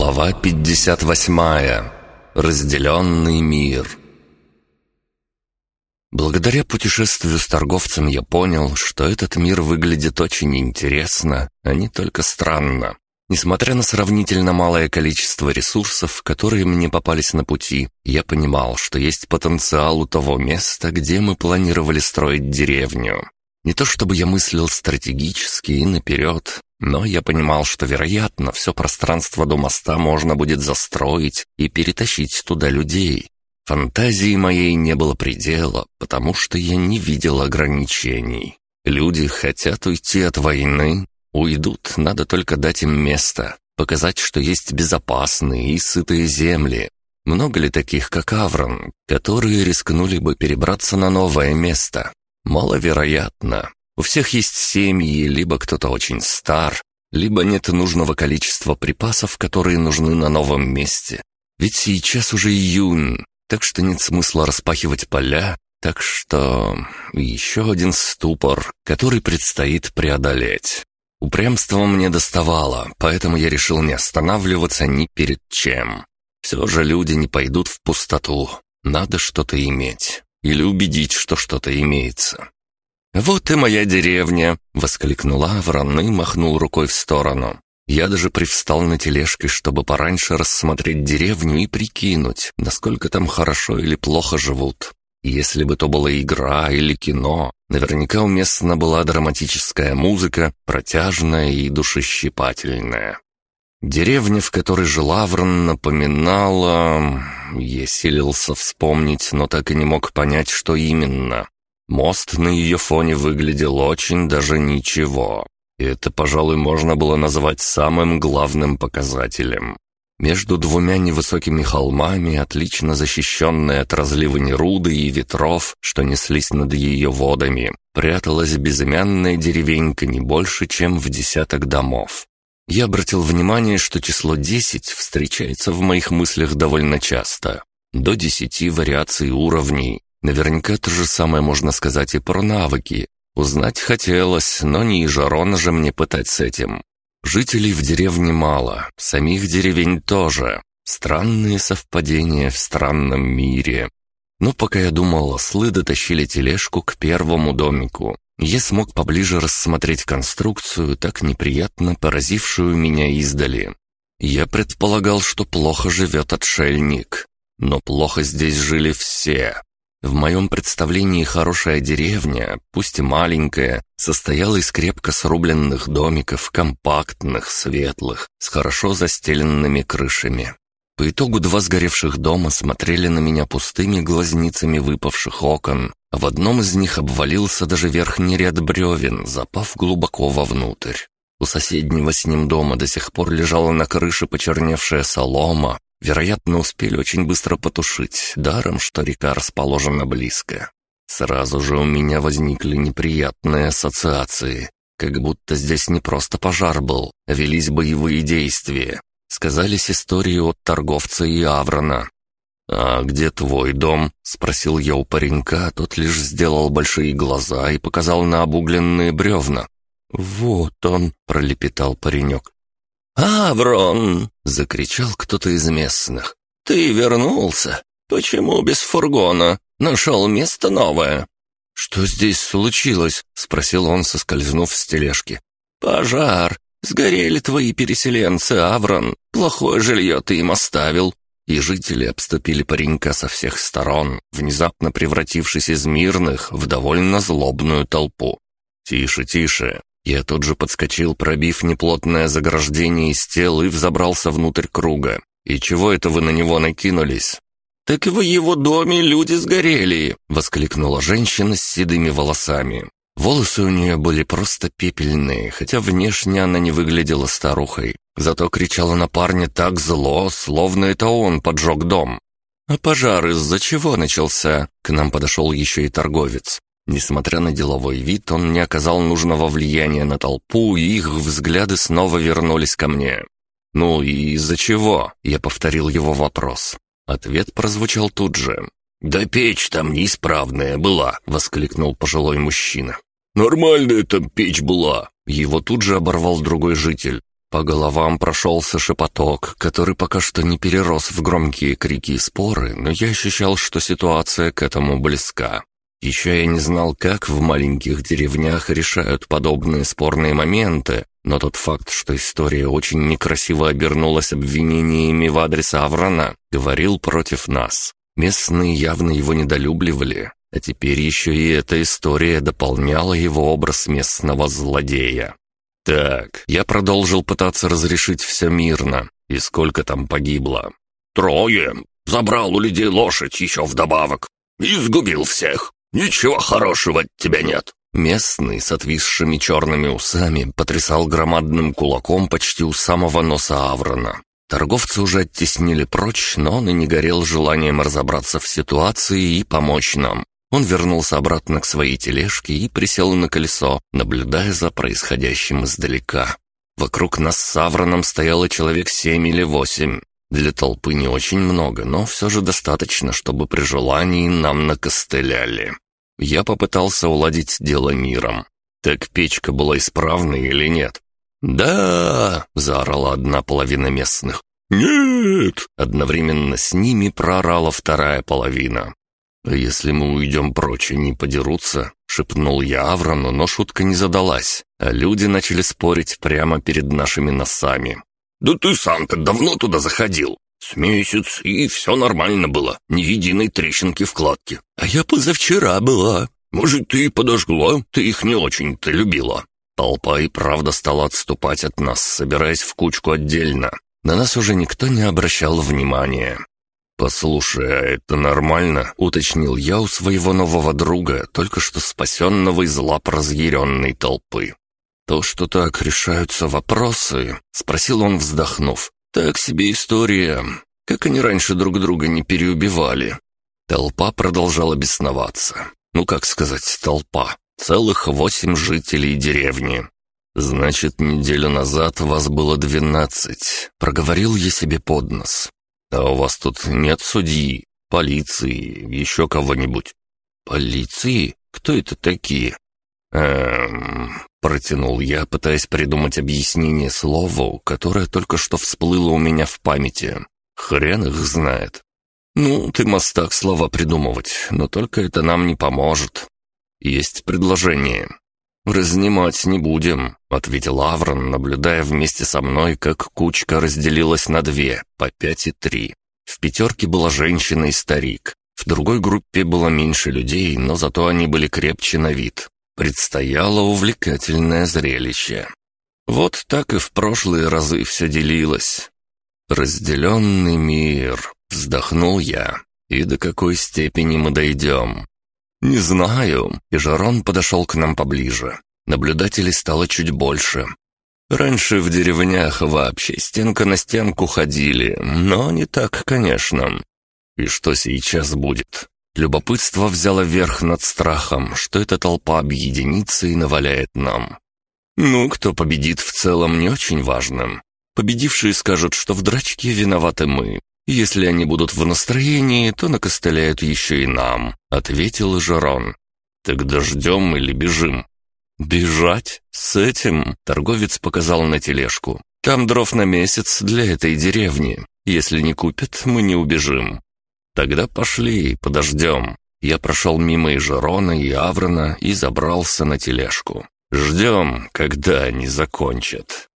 Глава 58. Разделенный мир. Благодаря путешествию с торговцем я понял, что этот мир выглядит очень интересно, а не только странно. Несмотря на сравнительно малое количество ресурсов, которые мне попались на пути, я понимал, что есть потенциал у того места, где мы планировали строить деревню. Не то чтобы я мыслил стратегически и наперед, но я понимал, что, вероятно, все пространство до моста можно будет застроить и перетащить туда людей. Фантазии моей не было предела, потому что я не видел ограничений. Люди хотят уйти от войны, уйдут, надо только дать им место, показать, что есть безопасные и сытые земли. Много ли таких, как Аврон, которые рискнули бы перебраться на новое место? Маловероятно. У всех есть семьи, либо кто-то очень стар, либо нет нужного количества припасов, которые нужны на новом месте. Ведь сейчас уже июнь, так что нет смысла распахивать поля, так что еще один ступор, который предстоит преодолеть. Упрямство мне доставало, поэтому я решил не останавливаться ни перед чем. Все же люди не пойдут в пустоту. Надо что-то иметь. Или убедить, что что-то имеется. «Вот и моя деревня!» — воскликнула Аврон и махнул рукой в сторону. Я даже привстал на тележке, чтобы пораньше рассмотреть деревню и прикинуть, насколько там хорошо или плохо живут. Если бы то была игра или кино, наверняка уместна была драматическая музыка, протяжная и душещипательная. Деревня, в которой жил Аврон, напоминала... Я силился вспомнить, но так и не мог понять, что именно. Мост на ее фоне выглядел очень даже ничего. И это, пожалуй, можно было назвать самым главным показателем. Между двумя невысокими холмами, отлично защищенная от разливания руды и ветров, что неслись над ее водами, пряталась безымянная деревенька не больше, чем в десяток домов. Я обратил внимание, что число 10 встречается в моих мыслях довольно часто. До 10 вариаций уровней, Наверняка то же самое можно сказать и про навыки. Узнать хотелось, но не Ижарона же мне пытать с этим. Жителей в деревне мало, самих деревень тоже. Странные совпадения в странном мире. Но пока я думал, ослы дотащили тележку к первому домику. Я смог поближе рассмотреть конструкцию, так неприятно поразившую меня издали. Я предполагал, что плохо живет отшельник. Но плохо здесь жили все. В моем представлении хорошая деревня, пусть и маленькая, состояла из крепко срубленных домиков, компактных, светлых, с хорошо застеленными крышами. По итогу два сгоревших дома смотрели на меня пустыми глазницами выпавших окон, в одном из них обвалился даже верхний ряд бревен, запав глубоко вовнутрь. У соседнего с ним дома до сих пор лежала на крыше почерневшая солома, Вероятно, успели очень быстро потушить, даром, что река расположена близко. Сразу же у меня возникли неприятные ассоциации, как будто здесь не просто пожар был, а велись боевые действия. Сказались истории от торговца и Аврона. «А где твой дом?» — спросил я у паренька, тот лишь сделал большие глаза и показал на обугленные бревна. «Вот он», — пролепетал паренек. «Аврон!» — закричал кто-то из местных. «Ты вернулся? Почему без фургона? Нашел место новое?» «Что здесь случилось?» — спросил он, соскользнув с тележки. «Пожар. Сгорели твои переселенцы, Аврон. Плохое жилье ты им оставил». И жители обступили паренька со всех сторон, внезапно превратившись из мирных в довольно злобную толпу. «Тише, тише. Я тут же подскочил, пробив неплотное заграждение из тел и взобрался внутрь круга. «И чего это вы на него накинулись?» «Так в его доме люди сгорели!» — воскликнула женщина с седыми волосами. Волосы у нее были просто пепельные, хотя внешне она не выглядела старухой. Зато кричала на парня так зло, словно это он поджег дом. «А пожар из-за чего начался?» К нам подошел еще и торговец. Несмотря на деловой вид, он не оказал нужного влияния на толпу, и их взгляды снова вернулись ко мне. «Ну и из-за чего?» — я повторил его вопрос. Ответ прозвучал тут же. «Да печь там неисправная была!» — воскликнул пожилой мужчина. «Нормальная там печь была!» Его тут же оборвал другой житель. По головам прошелся шепоток, который пока что не перерос в громкие крики и споры, но я ощущал, что ситуация к этому близка. Еще я не знал, как в маленьких деревнях решают подобные спорные моменты, но тот факт, что история очень некрасиво обернулась обвинениями в адрес Аврона, говорил против нас. Местные явно его недолюбливали, а теперь еще и эта история дополняла его образ местного злодея. Так, я продолжил пытаться разрешить все мирно. И сколько там погибло? Трое. Забрал у людей лошадь еще вдобавок. И сгубил всех. Ничего хорошего от тебя нет. Местный с отвисшими черными усами потрясал громадным кулаком почти у самого носа Аврона. Торговцы уже оттеснили прочь, но он и не горел желанием разобраться в ситуации и помочь нам. Он вернулся обратно к своей тележке и присел на колесо, наблюдая за происходящим издалека. Вокруг нас с Савроном стояло человек семь или восемь. Для толпы не очень много, но все же достаточно, чтобы при желании нам накостыляли. Я попытался уладить дело миром. Так печка была исправной или нет? «Да!» — заорала одна половина местных. «Нет!» — одновременно с ними проорала вторая половина. «Если мы уйдем прочь и не подерутся», — шепнул я Аврану, но шутка не задалась, а люди начали спорить прямо перед нашими носами. «Да ты сам-то давно туда заходил. С месяц, и все нормально было, ни единой трещинки в кладке. А я позавчера была. Может, ты подожгла, ты их не очень-то любила». Толпа и правда стала отступать от нас, собираясь в кучку отдельно. На нас уже никто не обращал внимания. «Послушай, а это нормально?» — уточнил я у своего нового друга, только что спасенного из лап разъяренной толпы. «То, что так решаются вопросы?» — спросил он, вздохнув. «Так себе история. Как они раньше друг друга не переубивали?» Толпа продолжала бесноваться. Ну, как сказать, толпа. Целых восемь жителей деревни. «Значит, неделю назад вас было двенадцать», — проговорил я себе под нос. «А у вас тут нет судьи, полиции, еще кого-нибудь?» «Полиции? Кто это такие?» «Эм...» — протянул я, пытаясь придумать объяснение слову, которое только что всплыло у меня в памяти. «Хрен их знает». «Ну, ты мастак слова придумывать, но только это нам не поможет. Есть предложение. «Разнимать не будем», — ответил Аврон, наблюдая вместе со мной, как кучка разделилась на две, по пять и три. В пятерке была женщина и старик. В другой группе было меньше людей, но зато они были крепче на вид. Предстояло увлекательное зрелище. Вот так и в прошлые разы все делилось. «Разделенный мир», — вздохнул я. «И до какой степени мы дойдем?» «Не знаю». И Жарон подошел к нам поближе. Наблюдателей стало чуть больше. Раньше в деревнях вообще стенка на стенку ходили, но не так, конечно. И что сейчас будет? Любопытство взяло верх над страхом, что эта толпа объединится и наваляет нам. Ну, кто победит в целом, не очень важно. Победившие скажут, что в драчке виноваты мы, «Если они будут в настроении, то накостыляют еще и нам», — ответил Жерон. «Тогда ждем или бежим?» «Бежать? С этим?» — торговец показал на тележку. «Там дров на месяц для этой деревни. Если не купят, мы не убежим». «Тогда пошли, подождем». Я прошел мимо и Жерона, и Аврона и забрался на тележку. «Ждем, когда они закончат».